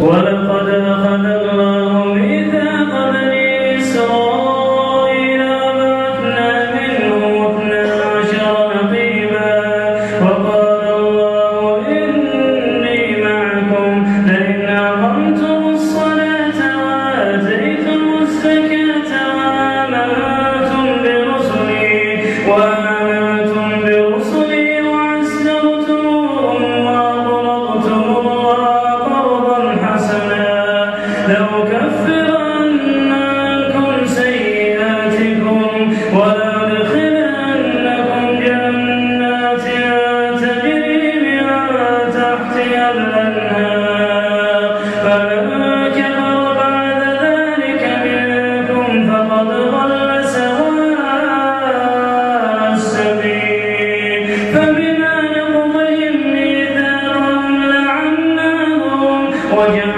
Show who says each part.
Speaker 1: ولقد أخذ الله ميثاق بني إسرائيل وبعثنا منهم اثنا عشر نقيبا وقال الله إني معكم لئن أقمتم الصلاة وآتيتم الزكاة وآمنتم برسلي وآمنتم Oye